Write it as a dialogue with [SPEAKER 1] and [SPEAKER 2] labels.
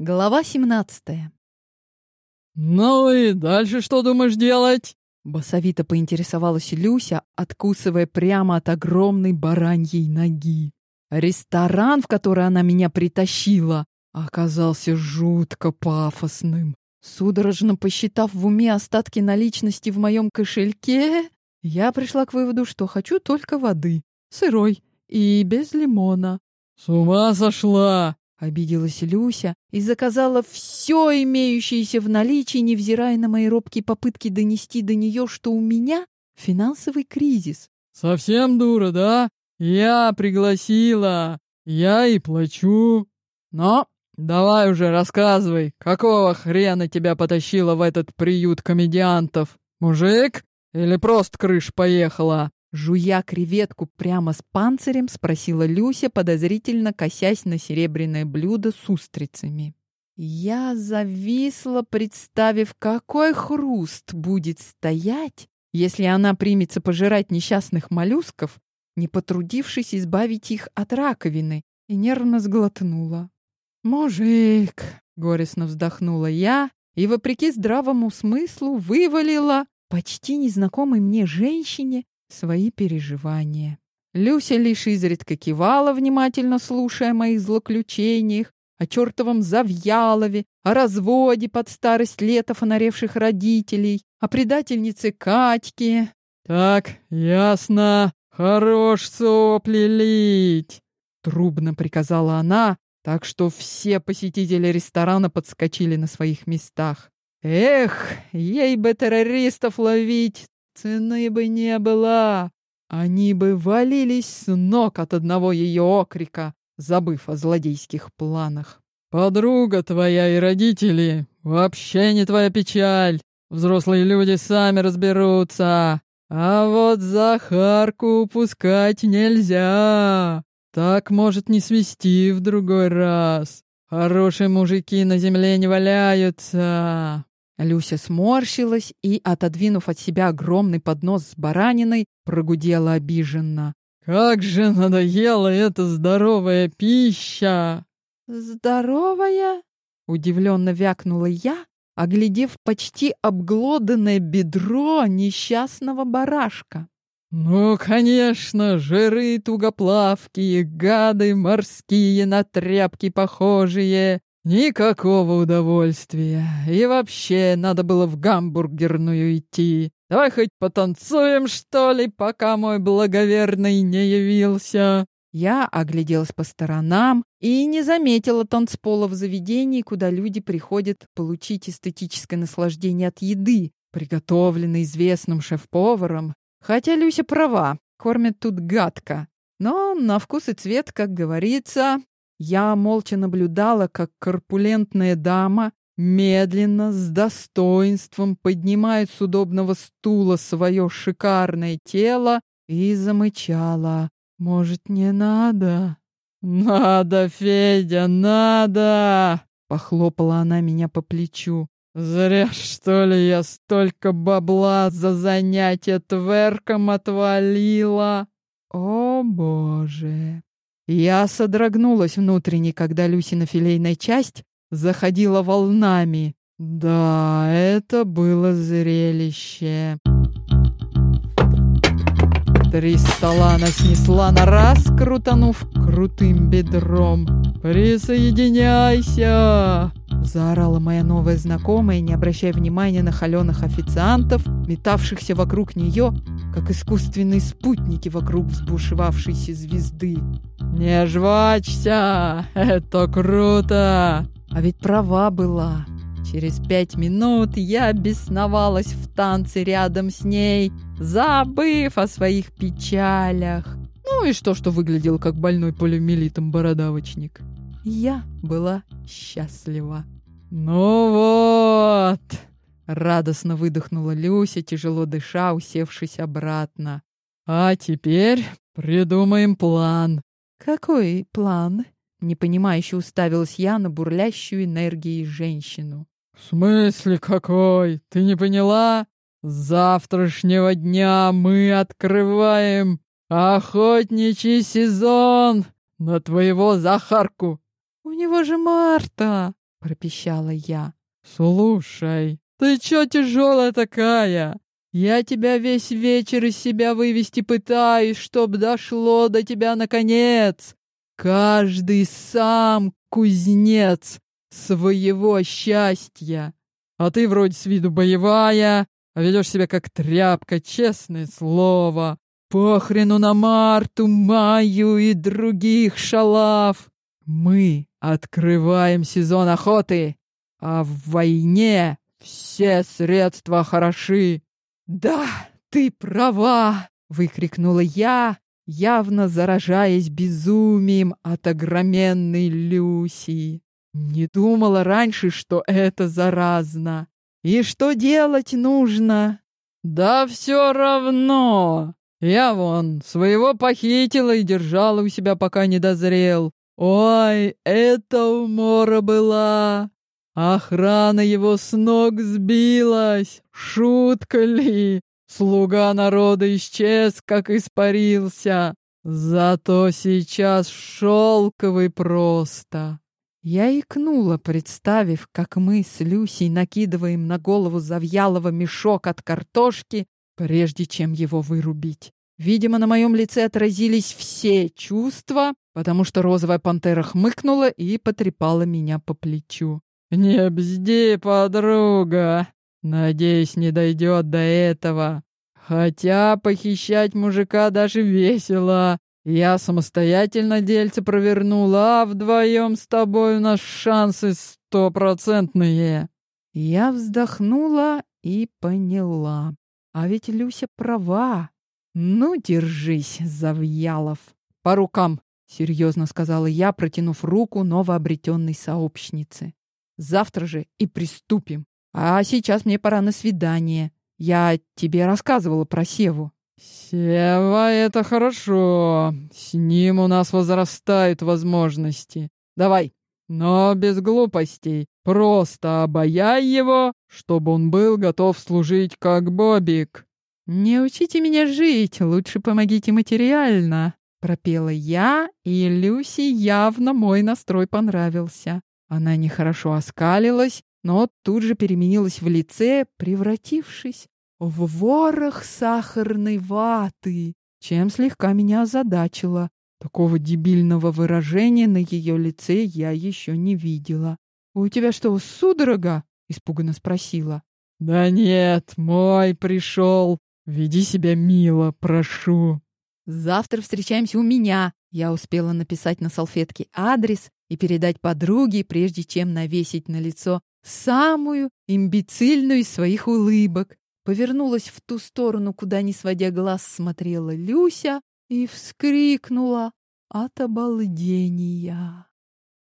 [SPEAKER 1] Глава 17.
[SPEAKER 2] «Ну и дальше что думаешь делать?»
[SPEAKER 1] Басовито поинтересовалась Люся, откусывая прямо от огромной бараньей ноги. Ресторан, в который она меня притащила, оказался жутко пафосным. Судорожно посчитав в уме остатки наличности в моем кошельке, я пришла к выводу, что хочу только воды, сырой и без лимона.
[SPEAKER 2] «С ума сошла!»
[SPEAKER 1] Обиделась Люся и заказала все имеющееся в наличии, невзирая на мои робкие попытки донести до нее, что у меня финансовый кризис.
[SPEAKER 2] «Совсем дура, да? Я пригласила, я и плачу. Но давай уже рассказывай, какого хрена тебя потащило в этот приют комедиантов? Мужик? Или просто крыш поехала?»
[SPEAKER 1] Жуя креветку прямо с панцирем, спросила Люся, подозрительно косясь на серебряное блюдо с устрицами. Я зависла, представив, какой хруст будет стоять, если она примется пожирать несчастных моллюсков, не потрудившись избавить их от раковины, и нервно сглотнула. «Мужик!» — горестно вздохнула я и, вопреки здравому смыслу, вывалила почти незнакомой мне женщине свои переживания. Люся лишь изредка кивала, внимательно слушая о моих злоключениях, о чертовом Завьялове, о разводе под старость лет фонаревших родителей, о предательнице Катьке.
[SPEAKER 2] «Так, ясно. Хорош сопли лить!» Трубно приказала она, так что все посетители ресторана подскочили на своих местах. «Эх, ей бы террористов ловить, Цены бы не было. Они бы валились с ног от одного ее окрика, забыв о злодейских планах. Подруга твоя и родители вообще не твоя печаль. Взрослые люди сами разберутся. А вот Захарку упускать нельзя. Так может не свести в другой раз. Хорошие мужики на земле не валяются.
[SPEAKER 1] Люся сморщилась и, отодвинув от себя огромный поднос с бараниной, прогудела обиженно.
[SPEAKER 2] «Как же надоела эта здоровая пища!»
[SPEAKER 1] «Здоровая?» — удивленно вякнула я, оглядев почти обглоданное бедро несчастного барашка.
[SPEAKER 2] «Ну, конечно, жиры тугоплавкие, гады морские на тряпки похожие, Никакого удовольствия. И вообще, надо было в гамбургерную идти. Давай хоть потанцуем, что ли, пока мой благоверный не явился.
[SPEAKER 1] Я огляделась по сторонам и не заметила танцпола в заведении, куда люди приходят получить эстетическое наслаждение от еды, приготовленной известным шеф-поваром. Хотя Люся права, кормят тут гадко. Но на вкус и цвет, как говорится, я молча наблюдала, как корпулентная дама медленно, с достоинством поднимает с удобного стула свое шикарное тело и замычала. «Может, не надо?»
[SPEAKER 2] «Надо, Федя, надо!» — похлопала она меня по плечу. «Зря, что ли, я столько бабла за занятие тверком отвалила!»
[SPEAKER 1] «О, Боже!» Я содрогнулась внутренне, когда Люсина филейная часть заходила волнами. Да, это было зрелище. Три стола она снесла на раз, крутанув крутым бедром. «Присоединяйся!» Заорала моя новая знакомая, не обращая внимания на холеных официантов, метавшихся вокруг нее, как искусственные спутники вокруг взбушевавшейся звезды.
[SPEAKER 2] «Не жвачься! Это круто!»
[SPEAKER 1] А ведь права была. Через пять минут я бесновалась в танце рядом с ней, забыв о своих печалях. Ну и что, что выглядел как больной полиомиелитом бородавочник. Я была счастлива.
[SPEAKER 2] «Ну вот!»
[SPEAKER 1] — радостно выдохнула Люся, тяжело дыша, усевшись обратно.
[SPEAKER 2] «А теперь придумаем план».
[SPEAKER 1] «Какой план?» — непонимающе уставилась я на бурлящую энергией женщину.
[SPEAKER 2] «В смысле какой? Ты не поняла? С завтрашнего дня мы открываем охотничий сезон на твоего Захарку!»
[SPEAKER 1] «У него же Марта!» пропищала я.
[SPEAKER 2] Слушай, ты чё тяжелая такая? Я тебя весь вечер из себя вывести пытаюсь, чтоб дошло до тебя наконец. Каждый сам кузнец своего счастья. А ты вроде с виду боевая, а ведешь себя как тряпка, честное слово. Похрену на Марту, Маю и других шалав. Мы открываем сезон охоты, а в войне все средства хороши.
[SPEAKER 1] Да, ты права, выкрикнула я, явно заражаясь безумием от огроменной Люси. Не думала раньше, что это заразно. И что делать нужно?
[SPEAKER 2] Да все равно. Я вон своего похитила и держала у себя, пока не дозрел. Ой, это умора была. Охрана его с ног сбилась. Шутка ли? Слуга народа исчез, как испарился. Зато сейчас шелковый просто.
[SPEAKER 1] Я икнула, представив, как мы с Люсей накидываем на голову Завьялова мешок от картошки, прежде чем его вырубить. Видимо, на моем лице отразились все чувства, потому что розовая пантера хмыкнула и потрепала меня по плечу.
[SPEAKER 2] «Не бзди, подруга!» Надеюсь, не дойдет до этого. Хотя похищать мужика даже весело. Я самостоятельно дельце провернула, а вдвоем с тобой у нас шансы стопроцентные.
[SPEAKER 1] Я вздохнула и поняла. А ведь Люся права. Ну, держись, Завьялов. По рукам, серьезно сказала я, протянув руку новообретенной сообщнице. Завтра же и приступим. А сейчас мне пора на свидание. Я тебе рассказывала про Севу.
[SPEAKER 2] Сева — это хорошо. С ним у нас возрастают возможности. Давай, но без глупостей. Просто обаяй его, чтобы он был готов служить как Бобик.
[SPEAKER 1] Не учите меня жить, лучше помогите материально. Пропела я, и Люси явно мой настрой понравился. Она нехорошо оскалилась, но тут же переменилась в лице, превратившись в ворох сахарной ваты, чем слегка меня озадачило. Такого дебильного выражения на ее лице я еще не видела. «У тебя что, судорога?» — испуганно спросила.
[SPEAKER 2] «Да нет, мой пришел. Веди себя мило, прошу».
[SPEAKER 1] «Завтра встречаемся у меня». Я успела написать на салфетке адрес и передать подруге, прежде чем навесить на лицо самую имбецильную из своих улыбок. Повернулась в ту сторону, куда, не сводя глаз, смотрела Люся и вскрикнула от обалдения.